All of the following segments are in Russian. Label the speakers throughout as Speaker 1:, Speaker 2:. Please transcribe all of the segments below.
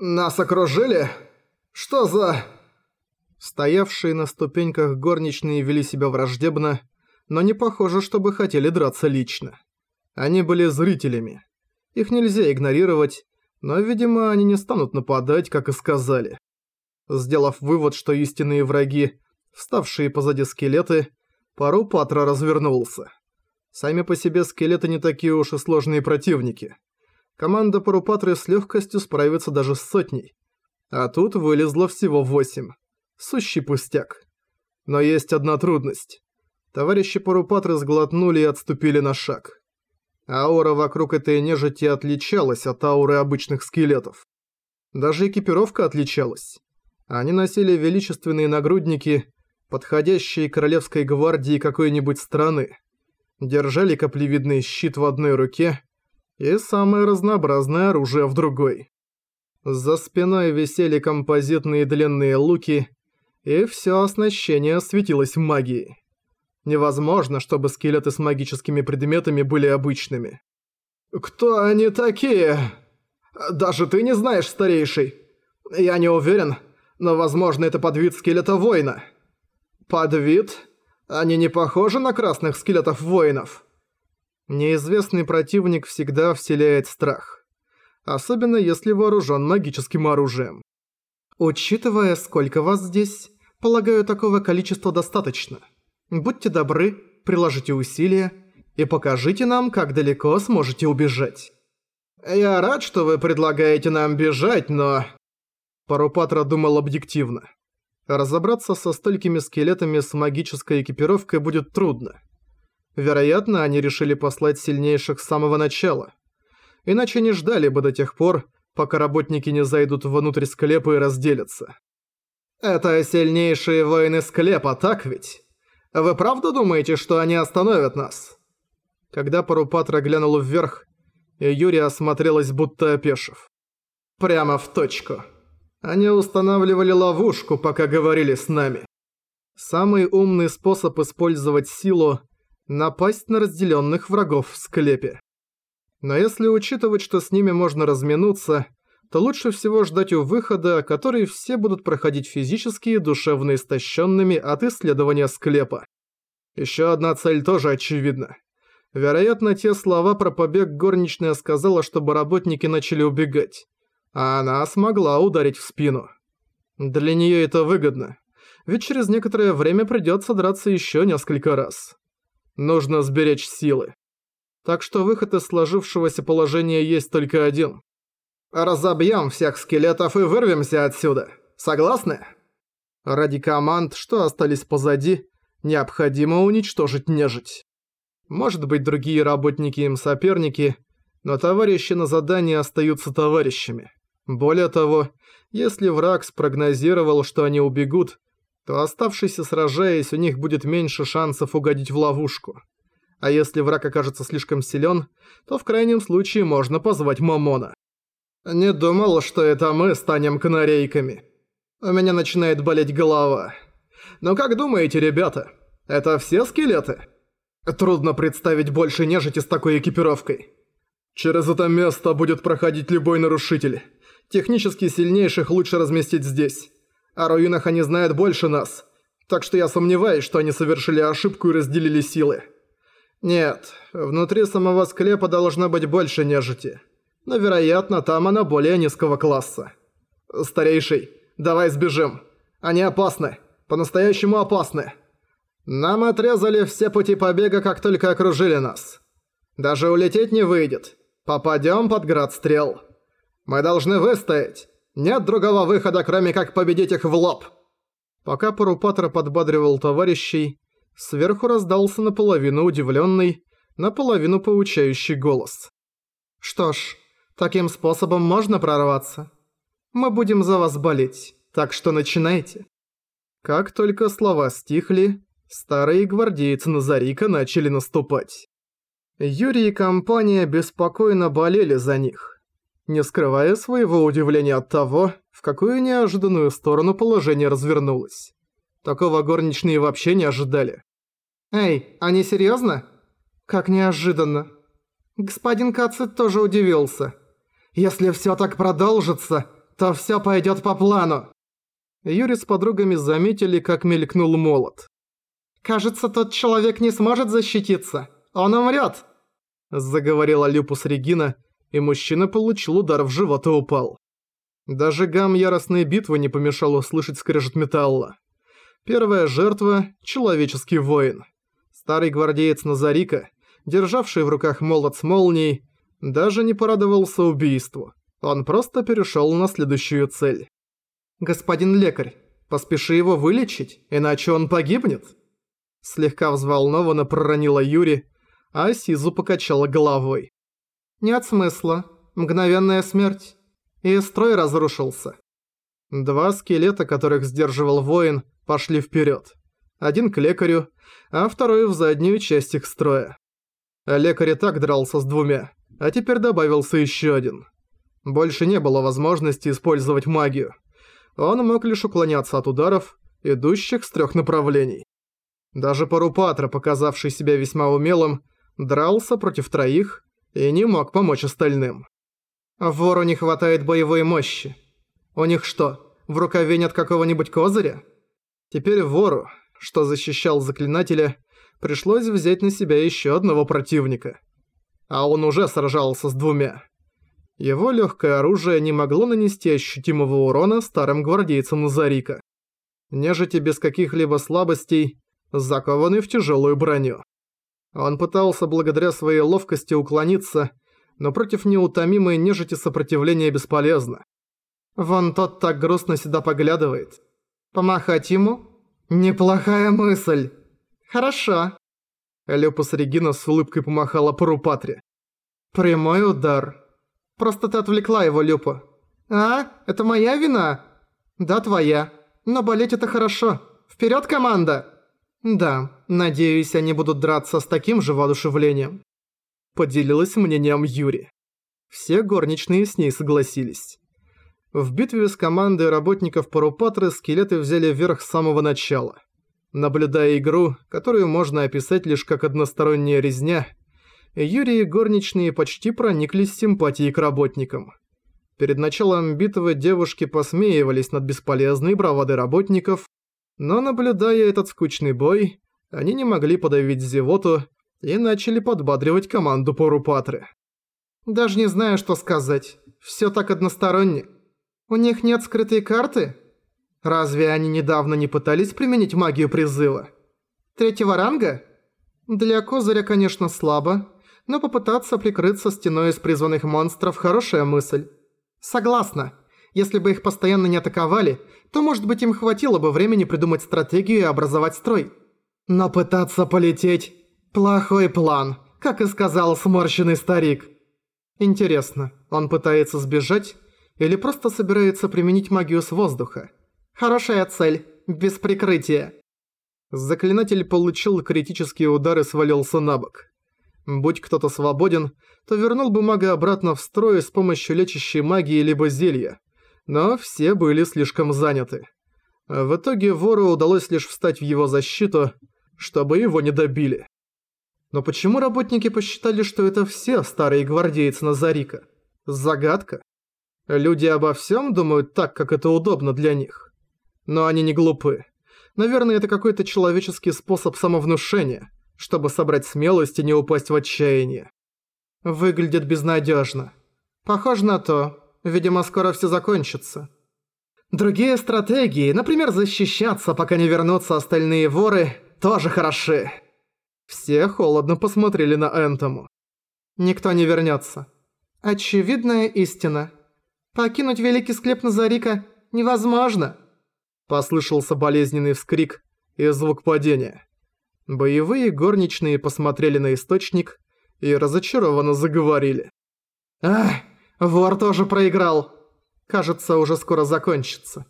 Speaker 1: «Нас окружили? Что за...»
Speaker 2: Стоявшие на ступеньках горничные вели себя враждебно, но не похоже, чтобы хотели драться лично. Они были зрителями. Их нельзя игнорировать, но, видимо, они не станут нападать, как и сказали. Сделав вывод, что истинные враги, вставшие позади скелеты, пару Патра развернулся. Сами по себе скелеты не такие уж и сложные противники. Команда Парупатры с легкостью справится даже с сотней. А тут вылезло всего восемь. Сущий пустяк. Но есть одна трудность. Товарищи Парупатры сглотнули и отступили на шаг. Аура вокруг этой нежити отличалась от ауры обычных скелетов. Даже экипировка отличалась. Они носили величественные нагрудники, подходящие королевской гвардии какой-нибудь страны. Держали каплевидный щит в одной руке и самое разнообразное оружие в другой. За спиной висели композитные длинные луки, и все оснащение светилось магией. Невозможно, чтобы скелеты с магическими предметами были обычными.
Speaker 1: «Кто они такие? Даже ты не знаешь, старейший. Я не уверен, но возможно это подвид скелета воина». «Подвид? Они не похожи на красных скелетов воинов?»
Speaker 2: Неизвестный противник всегда вселяет страх. Особенно если вооружен магическим оружием. Учитывая, сколько вас здесь, полагаю, такого количества достаточно. Будьте добры, приложите усилия и покажите нам, как далеко сможете убежать.
Speaker 1: Я рад, что вы предлагаете нам бежать, но...
Speaker 2: Парупатра думал объективно. Разобраться со столькими скелетами с магической экипировкой будет трудно. Вероятно, они решили послать сильнейших с самого начала. Иначе не ждали бы до тех пор, пока работники не зайдут внутрь склепа и разделятся.
Speaker 1: «Это сильнейшие воины склепа, так ведь? Вы правда думаете, что они остановят нас?»
Speaker 2: Когда Парупатра глянул вверх, Юрия осмотрелась, будто опешив.
Speaker 1: «Прямо в точку. Они устанавливали ловушку, пока говорили с нами».
Speaker 2: Самый умный способ использовать силу напасть на разделенных врагов в склепе. Но если учитывать, что с ними можно разминуться, то лучше всего ждать у выхода, который все будут проходить физически и душевно истощенными от исследования склепа. Еще одна цель тоже очевидна. Вероятно, те слова про побег горничная сказала, чтобы работники начали убегать. А она смогла ударить в спину. Для нее это выгодно. Ведь через некоторое время придется драться еще несколько раз. Нужно сберечь силы. Так что выход из сложившегося положения есть только один.
Speaker 1: Разобьем всех скелетов и вырвемся отсюда. Согласны?
Speaker 2: Ради команд, что остались позади, необходимо уничтожить нежить. Может быть, другие работники им соперники, но товарищи на задании остаются товарищами. Более того, если враг спрогнозировал, что они убегут, то оставшийся сражаясь, у них будет меньше шансов угодить в ловушку. А если враг окажется слишком силен, то в крайнем случае можно позвать Мамона.
Speaker 1: Не думал, что это мы станем канарейками. У меня начинает болеть голова. Но как думаете, ребята, это все скелеты? Трудно представить больше нежити с такой экипировкой. Через это место будет проходить любой нарушитель. Технически сильнейших лучше разместить здесь. О руинах они знают больше нас, так что я сомневаюсь, что они совершили ошибку и разделили силы. Нет, внутри самого склепа должно быть больше нежити. Но, вероятно, там она более низкого класса. Старейший, давай сбежим. Они опасны. По-настоящему опасны. Нам отрезали все пути побега, как только окружили нас. Даже улететь не выйдет. Попадем под град стрел. Мы должны выстоять. Нет другого выхода, кроме как победить их в лоб!»
Speaker 2: Пока Парупатра подбадривал товарищей, сверху раздался наполовину удивленный, наполовину поучающий голос. «Что ж, таким способом можно прорваться. Мы будем за вас болеть, так что начинайте». Как только слова стихли, старые гвардейцы Назарика начали наступать. Юрий и компания беспокойно болели за них не скрывая своего удивления от того, в какую неожиданную сторону положение развернулось. Такого горничные вообще не ожидали. «Эй, они серьёзно?» «Как неожиданно». Господин Кацит тоже удивился. «Если всё так продолжится,
Speaker 1: то всё пойдёт по плану.
Speaker 2: Юрий с подругами заметили, как мелькнул молот.
Speaker 1: «Кажется, тот человек не сможет защититься. Он умрёт!»
Speaker 2: Заговорила Люпус Регина, и мужчина получил удар в живот и упал. Даже гам яростной битвы не помешал услышать скрежет металла. Первая жертва – человеческий воин. Старый гвардеец Назарика, державший в руках молот с молнией, даже не порадовался убийству. Он просто перешел на следующую цель.
Speaker 1: «Господин лекарь, поспеши его вылечить, иначе он погибнет!»
Speaker 2: Слегка взволнованно проронила Юри, а Сизу покачала головой.
Speaker 1: «Нет смысла. Мгновенная смерть. И строй разрушился».
Speaker 2: Два скелета, которых сдерживал воин, пошли вперед. Один к лекарю, а второй в заднюю часть их строя. Лекарь и так дрался с двумя, а теперь добавился еще один. Больше не было возможности использовать магию. Он мог лишь уклоняться от ударов, идущих с трех направлений. Даже Парупатра, показавший себя весьма умелым, дрался против троих и не мог помочь остальным.
Speaker 1: Вору не хватает боевой мощи. У них что, в рукаве нет какого-нибудь козыря?
Speaker 2: Теперь вору, что защищал заклинателя, пришлось взять на себя еще одного противника. А он уже сражался с двумя. Его легкое оружие не могло нанести ощутимого урона старым гвардейцам Назарика. Нежити без каких-либо слабостей, закованный в тяжелую броню. Он пытался благодаря своей ловкости уклониться, но против неутомимой нежити сопротивление бесполезно.
Speaker 1: Вон тот так грустно сюда поглядывает. Помахать ему? Неплохая мысль. Хорошо.
Speaker 2: Люпус Регина с улыбкой помахала Парупатре.
Speaker 1: Прямой удар. Просто ты отвлекла его, Люпа. А? Это моя вина? Да, твоя. Но болеть это хорошо. Вперед, команда! Да, надеюсь, они будут драться с таким же воодушевлением.
Speaker 2: Поделилась мнением Юри. Все горничные с ней согласились. В битве с командой работников Парупатры скелеты взяли верх с самого начала. Наблюдая игру, которую можно описать лишь как односторонняя резня, Юрий и горничные почти прониклись симпатией к работникам. Перед началом битвы девушки посмеивались над бесполезной бравадой работников, но наблюдая этот скучный бой, они не могли подавить зевоту и начали подбадривать команду Порупатры.
Speaker 1: «Даже не знаю, что сказать. Всё так односторонне. У них нет скрытой карты? Разве они недавно не пытались применить магию призыва? Третьего ранга? Для козыря, конечно, слабо, но попытаться прикрыться стеной из призванных монстров – хорошая мысль. Согласна. Если бы их постоянно не атаковали, то, может быть, им хватило бы времени придумать стратегию и образовать строй. Но пытаться полететь – плохой план, как и сказал сморщенный старик. Интересно, он пытается сбежать или просто собирается применить магию с воздуха? Хорошая цель, без прикрытия.
Speaker 2: Заклинатель получил критический удар и свалился на бок. Будь кто-то свободен, то вернул бы мага обратно в строй с помощью лечащей магии либо зелья. Но все были слишком заняты. В итоге вору удалось лишь встать в его защиту, чтобы его не добили. Но почему работники посчитали, что это все старые гвардейцы Назарика? Загадка. Люди обо всем думают так, как это удобно для них. Но они не глупы. Наверное, это какой-то человеческий способ самовнушения – чтобы собрать смелость и не упасть в отчаяние. Выглядит безнадежно. Похоже на то. Видимо, скоро все закончится. Другие стратегии, например, защищаться, пока не вернутся остальные воры, тоже хороши. Все холодно посмотрели на Энтому. Никто не вернется. Очевидная истина. Покинуть Великий Склеп Назарика невозможно. Послышался болезненный вскрик и звук падения. Боевые горничные посмотрели на источник и разочарованно заговорили. «Ах, вор тоже проиграл. Кажется, уже скоро закончится.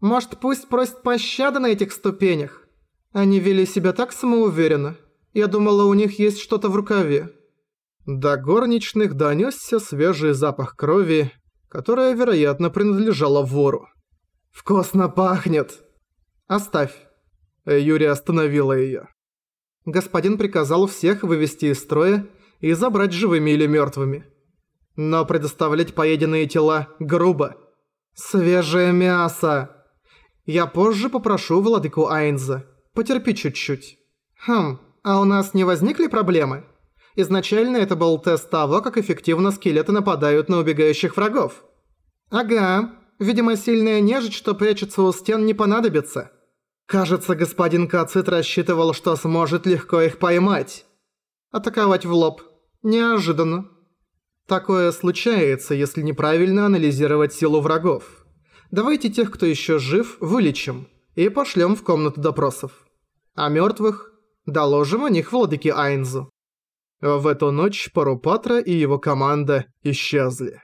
Speaker 2: Может, пусть просит пощады на этих ступенях? Они вели себя так самоуверенно. Я думала, у них есть что-то в рукаве». До горничных донёсся свежий запах крови, которая, вероятно, принадлежала вору. «Вкусно пахнет!» «Оставь». Юрия остановила её. Господин приказал всех вывести из строя и забрать живыми или мертвыми. Но предоставлять поеденные тела грубо.
Speaker 1: Свежее мясо. Я позже попрошу владыку Айнза. Потерпи чуть-чуть. Хм, а у нас не возникли проблемы? Изначально это был тест того, как эффективно скелеты нападают на убегающих врагов. Ага, видимо сильная нежить, что прячется у стен, не понадобится. Кажется, господин Кацит рассчитывал, что сможет легко их поймать. Атаковать в лоб. Неожиданно. Такое случается, если неправильно анализировать силу врагов. Давайте тех, кто еще жив, вылечим и пошлем в комнату допросов. А мертвых доложим о них владыке Айнзу. В эту ночь Парупатра и его команда исчезли.